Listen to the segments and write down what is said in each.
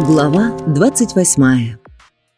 Глава 28.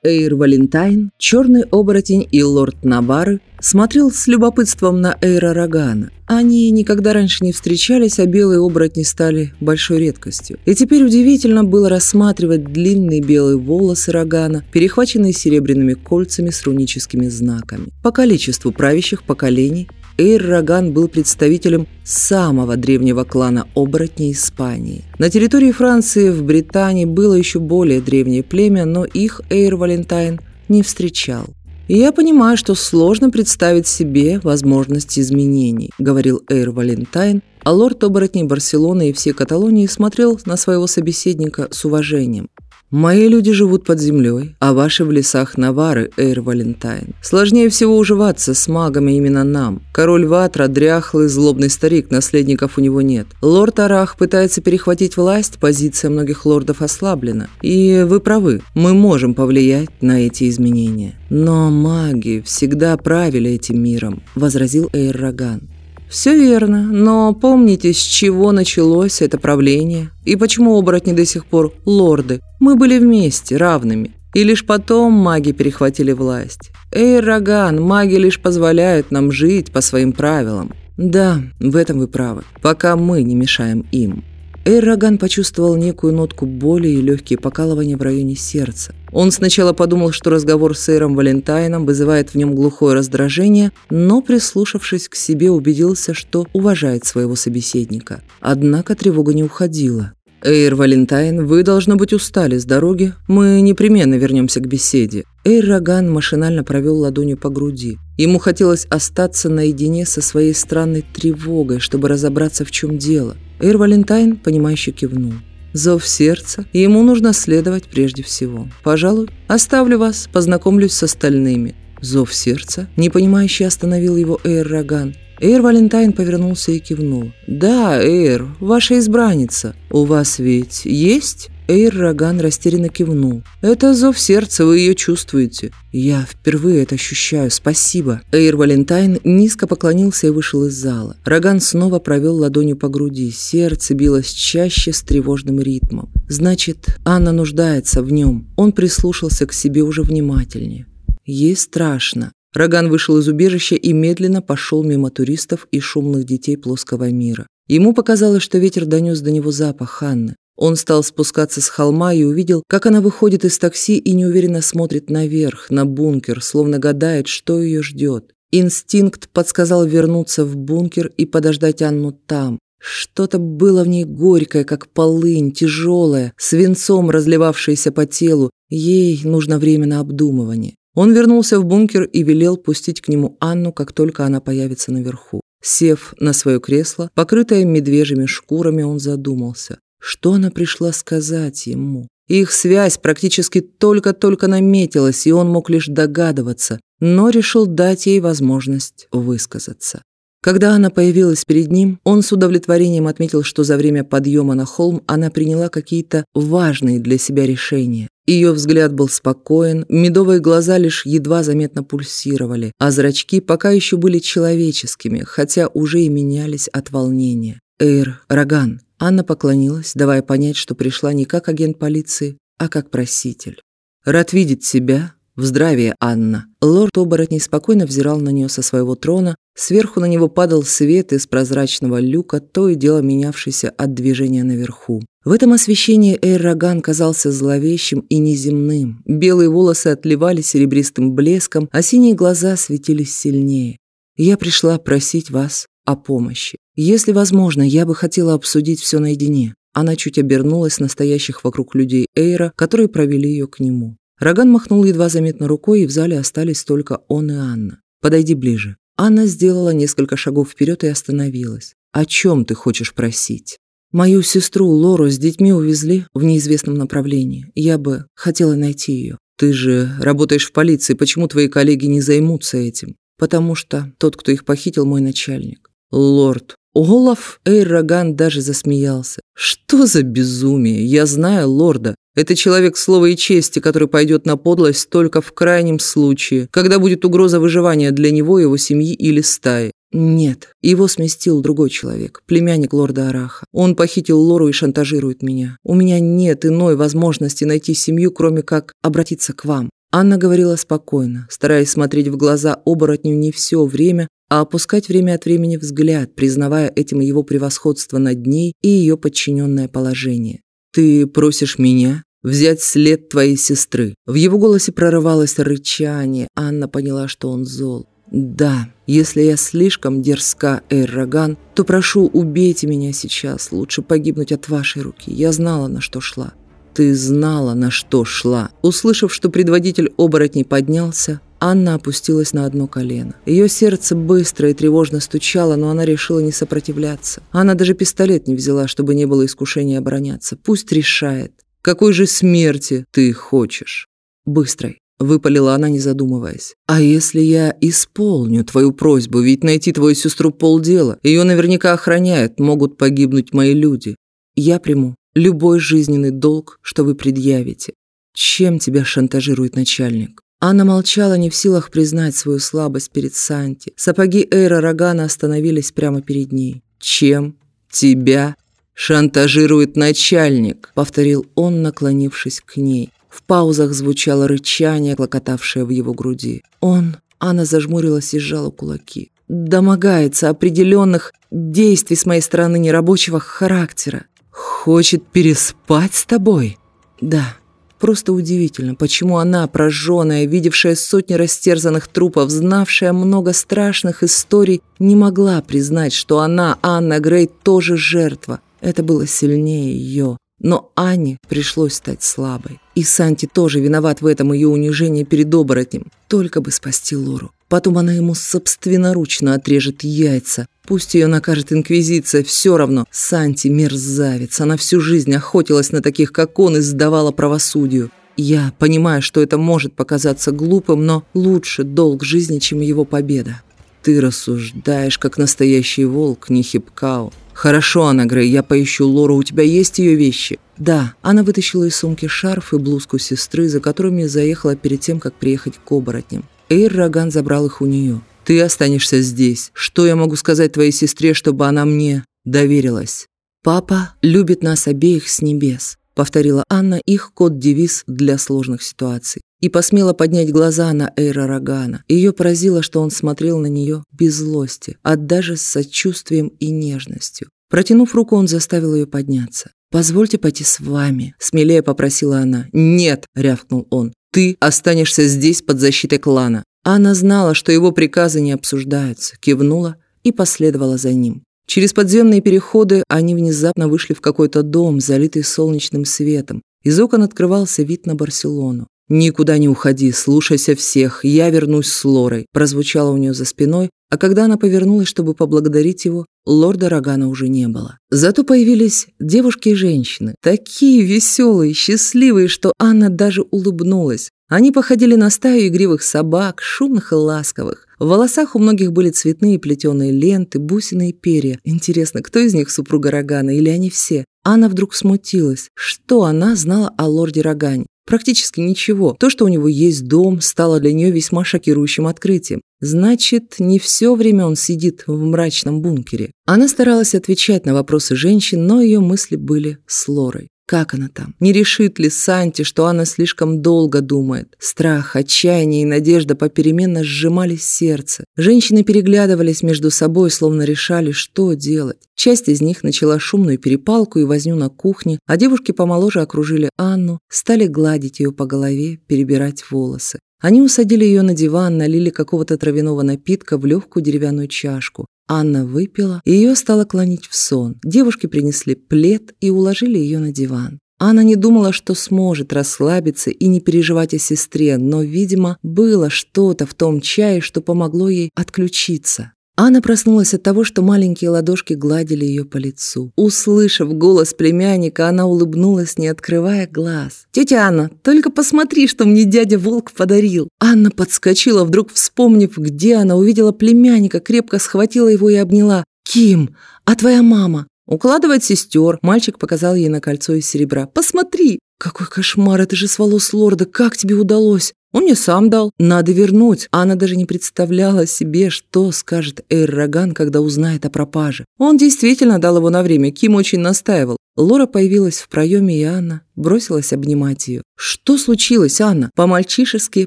Эйр Валентайн, черный оборотень и лорд Набары смотрел с любопытством на Эйра Рогана. Они никогда раньше не встречались, а белые оборотни стали большой редкостью. И теперь удивительно было рассматривать длинные белые волосы Рогана, перехваченные серебряными кольцами с руническими знаками. По количеству правящих поколений Эйр-Роган был представителем самого древнего клана оборотней Испании. На территории Франции в Британии было еще более древнее племя, но их Эйр-Валентайн не встречал. «И я понимаю, что сложно представить себе возможность изменений», – говорил Эйр Валентайн, а лорд оборотней Барселоны и всей Каталонии смотрел на своего собеседника с уважением. Мои люди живут под землей, а ваши в лесах Навары, Эйр Валентайн. Сложнее всего уживаться с магами именно нам. Король Ватра, дряхлый, злобный старик, наследников у него нет. Лорд Арах пытается перехватить власть, позиция многих лордов ослаблена. И вы правы, мы можем повлиять на эти изменения. Но маги всегда правили этим миром, возразил Эйр Роган. «Все верно, но помните, с чего началось это правление? И почему оборотни до сих пор лорды? Мы были вместе, равными. И лишь потом маги перехватили власть. Эй, Роган, маги лишь позволяют нам жить по своим правилам. Да, в этом вы правы, пока мы не мешаем им». Эйраган почувствовал некую нотку боли и легкие покалывания в районе сердца. Он сначала подумал, что разговор с Эйром Валентайном вызывает в нем глухое раздражение, но, прислушавшись к себе, убедился, что уважает своего собеседника. Однако тревога не уходила. «Эйр Валентайн, вы, должно быть, устали с дороги. Мы непременно вернемся к беседе». Эйр Роган машинально провел ладонью по груди. Ему хотелось остаться наедине со своей странной тревогой, чтобы разобраться, в чем дело. Эйр Валентайн, понимающе кивнул. Зов сердца, ему нужно следовать прежде всего. Пожалуй, оставлю вас, познакомлюсь с остальными. Зов сердца, непонимающе остановил его Эйр Роган. Эйр Валентайн повернулся и кивнул. «Да, Эйр, ваша избранница. У вас ведь есть?» Эйр Роган растерянно кивнул. «Это зов сердца, вы ее чувствуете». «Я впервые это ощущаю, спасибо». Эйр Валентайн низко поклонился и вышел из зала. Роган снова провел ладонью по груди. Сердце билось чаще с тревожным ритмом. «Значит, Анна нуждается в нем». Он прислушался к себе уже внимательнее. Ей страшно. Роган вышел из убежища и медленно пошел мимо туристов и шумных детей плоского мира. Ему показалось, что ветер донес до него запах Ханны. Он стал спускаться с холма и увидел, как она выходит из такси и неуверенно смотрит наверх, на бункер, словно гадает, что ее ждет. Инстинкт подсказал вернуться в бункер и подождать Анну там. Что-то было в ней горькое, как полынь, тяжелое, свинцом разливавшееся по телу. Ей нужно время на обдумывание. Он вернулся в бункер и велел пустить к нему Анну, как только она появится наверху. Сев на свое кресло, покрытое медвежьими шкурами, он задумался, что она пришла сказать ему. Их связь практически только-только наметилась, и он мог лишь догадываться, но решил дать ей возможность высказаться. Когда она появилась перед ним, он с удовлетворением отметил, что за время подъема на холм она приняла какие-то важные для себя решения. Ее взгляд был спокоен, медовые глаза лишь едва заметно пульсировали, а зрачки пока еще были человеческими, хотя уже и менялись от волнения. «Эйр, Роган!» Анна поклонилась, давая понять, что пришла не как агент полиции, а как проситель. «Рад видеть тебя. В здравии, Анна!» Лорд оборотней спокойно взирал на нее со своего трона, сверху на него падал свет из прозрачного люка, то и дело менявшийся от движения наверху. В этом освещении Эйраган казался зловещим и неземным. Белые волосы отливали серебристым блеском, а синие глаза светились сильнее. «Я пришла просить вас о помощи. Если возможно, я бы хотела обсудить все наедине». Она чуть обернулась на стоящих вокруг людей Эйра, которые провели ее к нему. Роган махнул едва заметно рукой, и в зале остались только он и Анна. «Подойди ближе». Анна сделала несколько шагов вперед и остановилась. «О чем ты хочешь просить?» Мою сестру Лору с детьми увезли в неизвестном направлении. Я бы хотела найти ее. Ты же работаешь в полиции, почему твои коллеги не займутся этим? Потому что тот, кто их похитил, мой начальник. Лорд. Олаф Эйраган даже засмеялся. Что за безумие? Я знаю лорда. Это человек слова и чести, который пойдет на подлость только в крайнем случае, когда будет угроза выживания для него, его семьи или стаи. Нет, его сместил другой человек, племянник лорда Араха. Он похитил Лору и шантажирует меня. У меня нет иной возможности найти семью, кроме как обратиться к вам. Анна говорила спокойно, стараясь смотреть в глаза оборотню не все время, а опускать время от времени взгляд, признавая этим его превосходство над ней и ее подчиненное положение. «Ты просишь меня взять след твоей сестры?» В его голосе прорывалось рычание. Анна поняла, что он зол. «Да, если я слишком дерзка, Эйр-Роган, то прошу, убейте меня сейчас. Лучше погибнуть от вашей руки. Я знала, на что шла». «Ты знала, на что шла». Услышав, что предводитель оборотней поднялся, Анна опустилась на одно колено. Ее сердце быстро и тревожно стучало, но она решила не сопротивляться. Она даже пистолет не взяла, чтобы не было искушения обороняться. Пусть решает. Какой же смерти ты хочешь? Быстрой. Выпалила она, не задумываясь. «А если я исполню твою просьбу? Ведь найти твою сестру полдела. Ее наверняка охраняют, могут погибнуть мои люди. Я приму любой жизненный долг, что вы предъявите. Чем тебя шантажирует начальник?» Анна молчала, не в силах признать свою слабость перед Санти. Сапоги Эйра Рогана остановились прямо перед ней. «Чем тебя шантажирует начальник?» — повторил он, наклонившись к ней. В паузах звучало рычание, клокотавшее в его груди. «Он...» — Анна зажмурилась и сжала кулаки. «Домогается определенных действий с моей стороны нерабочего характера. Хочет переспать с тобой?» «Да». Просто удивительно, почему она, прожженная, видевшая сотни растерзанных трупов, знавшая много страшных историй, не могла признать, что она, Анна Грей, тоже жертва. Это было сильнее ее. Но Ане пришлось стать слабой. И Санти тоже виноват в этом ее унижении перед оборотнем. Только бы спасти Лору. Потом она ему собственноручно отрежет яйца. Пусть ее накажет Инквизиция, все равно. Санти мерзавец. Она всю жизнь охотилась на таких, как он, и сдавала правосудию. Я понимаю, что это может показаться глупым, но лучше долг жизни, чем его победа. Ты рассуждаешь, как настоящий волк, не хипкау. «Хорошо, Анна я поищу Лору, у тебя есть ее вещи?» «Да». Она вытащила из сумки шарф и блузку сестры, за которыми заехала перед тем, как приехать к оборотням. Эйр Роган забрал их у нее. «Ты останешься здесь. Что я могу сказать твоей сестре, чтобы она мне доверилась?» «Папа любит нас обеих с небес», — повторила Анна их код-девиз для сложных ситуаций. И посмела поднять глаза на Эйра Рогана. Ее поразило, что он смотрел на нее без злости, а даже с сочувствием и нежностью. Протянув руку, он заставил ее подняться. «Позвольте пойти с вами», – смелее попросила она. «Нет», – рявкнул он. «Ты останешься здесь под защитой клана». Она знала, что его приказы не обсуждаются, кивнула и последовала за ним. Через подземные переходы они внезапно вышли в какой-то дом, залитый солнечным светом. Из окон открывался вид на Барселону. «Никуда не уходи, слушайся всех, я вернусь с Лорой», прозвучало у нее за спиной, а когда она повернулась, чтобы поблагодарить его, лорда Рогана уже не было. Зато появились девушки и женщины, такие веселые, счастливые, что Анна даже улыбнулась. Они походили на стаю игривых собак, шумных и ласковых. В волосах у многих были цветные плетеные ленты, бусины и перья. Интересно, кто из них супруга Рогана или они все? Анна вдруг смутилась. Что она знала о лорде Рогане? Практически ничего. То, что у него есть дом, стало для нее весьма шокирующим открытием. Значит, не все время он сидит в мрачном бункере. Она старалась отвечать на вопросы женщин, но ее мысли были с Лорой. Как она там? Не решит ли Санти, что она слишком долго думает? Страх, отчаяние и надежда попеременно сжимали сердце. Женщины переглядывались между собой, словно решали, что делать. Часть из них начала шумную перепалку и возню на кухне, а девушки помоложе окружили Анну, стали гладить ее по голове, перебирать волосы. Они усадили ее на диван, налили какого-то травяного напитка в легкую деревянную чашку. Анна выпила, и ее стало клонить в сон. Девушки принесли плед и уложили ее на диван. Анна не думала, что сможет расслабиться и не переживать о сестре, но, видимо, было что-то в том чае, что помогло ей отключиться. Анна проснулась от того, что маленькие ладошки гладили ее по лицу. Услышав голос племянника, она улыбнулась, не открывая глаз. «Тетя Анна, только посмотри, что мне дядя Волк подарил!» Анна подскочила, вдруг вспомнив, где она увидела племянника, крепко схватила его и обняла. «Ким, а твоя мама?» «Укладывать сестер», мальчик показал ей на кольцо из серебра. «Посмотри!» «Какой кошмар, это же с волос лорда, как тебе удалось?» Он мне сам дал. Надо вернуть. Она даже не представляла себе, что скажет Эйр Роган, когда узнает о пропаже. Он действительно дал его на время. Ким очень настаивал. Лора появилась в проеме, и Анна бросилась обнимать ее. «Что случилось, Анна?» По-мальчишески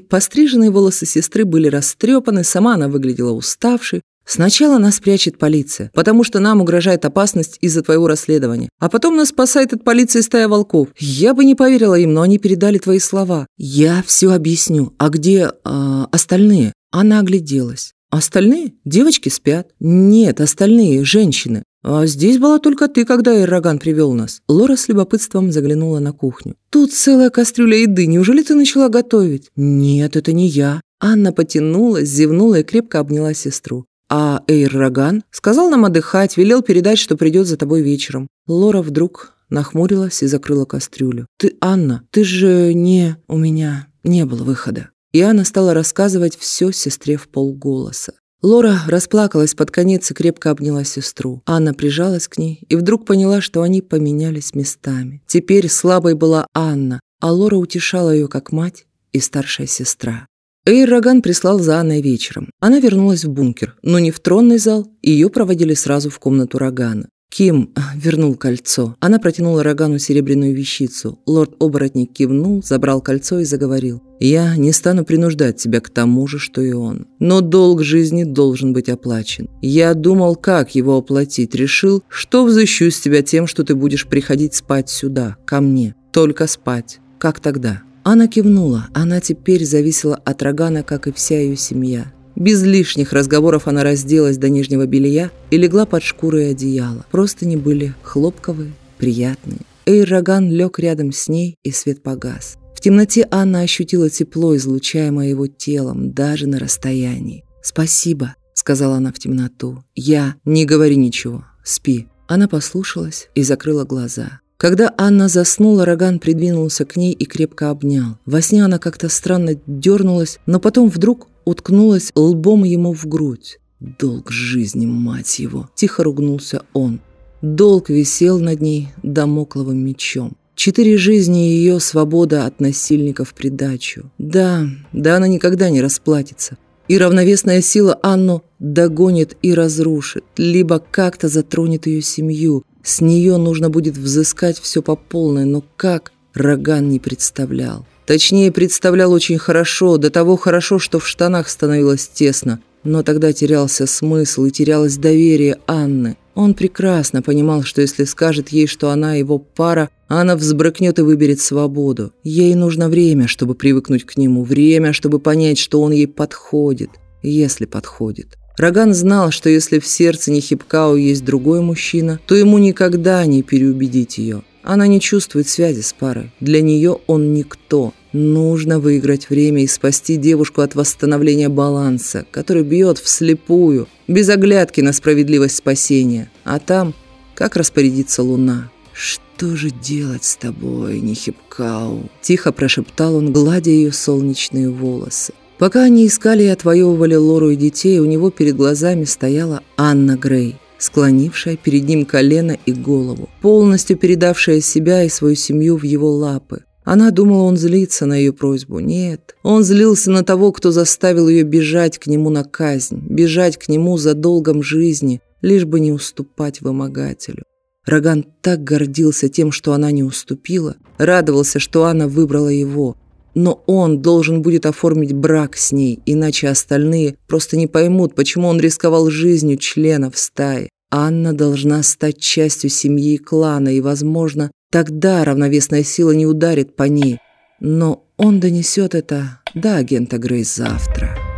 постриженные волосы сестры были растрепаны, сама она выглядела уставшей. Сначала нас прячет полиция, потому что нам угрожает опасность из-за твоего расследования. А потом нас спасает от полиции стая волков. Я бы не поверила им, но они передали твои слова. Я все объясню. А где э, остальные? Она огляделась. Остальные? Девочки спят. Нет, остальные – женщины. А здесь была только ты, когда Эрроган привел нас. Лора с любопытством заглянула на кухню. Тут целая кастрюля еды. Неужели ты начала готовить? Нет, это не я. Анна потянулась, зевнула и крепко обняла сестру. А Эйр Роган сказал нам отдыхать, велел передать, что придет за тобой вечером. Лора вдруг нахмурилась и закрыла кастрюлю. «Ты, Анна, ты же не... У меня не было выхода». И Анна стала рассказывать все сестре в полголоса. Лора расплакалась под конец и крепко обняла сестру. Анна прижалась к ней и вдруг поняла, что они поменялись местами. Теперь слабой была Анна, а Лора утешала ее как мать и старшая сестра. Эйр Роган прислал за Анной вечером. Она вернулась в бункер, но не в тронный зал, ее проводили сразу в комнату Рогана. Ким а, вернул кольцо. Она протянула Рогану серебряную вещицу. Лорд-оборотник кивнул, забрал кольцо и заговорил. «Я не стану принуждать тебя к тому же, что и он. Но долг жизни должен быть оплачен. Я думал, как его оплатить. Решил, что взыщу с тебя тем, что ты будешь приходить спать сюда, ко мне. Только спать. Как тогда?» Она кивнула. Она теперь зависела от Рогана, как и вся ее семья. Без лишних разговоров она разделась до нижнего белья и легла под шкурой одеяла. Просто не были хлопковые, приятные. Эйр Роган лег рядом с ней, и свет погас. В темноте Анна ощутила тепло, излучаемое его телом, даже на расстоянии. «Спасибо», — сказала она в темноту. «Я... Не говори ничего. Спи». Она послушалась и закрыла глаза. Когда Анна заснула, Роган придвинулся к ней и крепко обнял. Во сне она как-то странно дернулась, но потом вдруг уткнулась лбом ему в грудь. «Долг жизни, мать его!» – тихо ругнулся он. Долг висел над ней домокловым мечом. Четыре жизни ее свобода от насильников придачу. Да, да она никогда не расплатится. И равновесная сила Анну догонит и разрушит, либо как-то затронет ее семью, с нее нужно будет взыскать все по полной, но как, Роган не представлял. Точнее, представлял очень хорошо, до того хорошо, что в штанах становилось тесно. Но тогда терялся смысл и терялось доверие Анны. Он прекрасно понимал, что если скажет ей, что она его пара, она взбрыкнет и выберет свободу. Ей нужно время, чтобы привыкнуть к нему, время, чтобы понять, что он ей подходит, если подходит. Роган знал, что если в сердце Нехипкау есть другой мужчина, то ему никогда не переубедить ее. Она не чувствует связи с парой. Для нее он никто. Нужно выиграть время и спасти девушку от восстановления баланса, который бьет вслепую, без оглядки на справедливость спасения. А там, как распорядится луна. «Что же делать с тобой, Нехипкау?» Тихо прошептал он, гладя ее солнечные волосы. Пока они искали и отвоевывали Лору и детей, у него перед глазами стояла Анна Грей, склонившая перед ним колено и голову, полностью передавшая себя и свою семью в его лапы. Она думала, он злится на ее просьбу. Нет, он злился на того, кто заставил ее бежать к нему на казнь, бежать к нему за долгом жизни, лишь бы не уступать вымогателю. Роган так гордился тем, что она не уступила, радовался, что Анна выбрала его, но он должен будет оформить брак с ней, иначе остальные просто не поймут, почему он рисковал жизнью членов стаи. Анна должна стать частью семьи и клана, и, возможно, тогда равновесная сила не ударит по ней. Но он донесет это до агента Грейс завтра.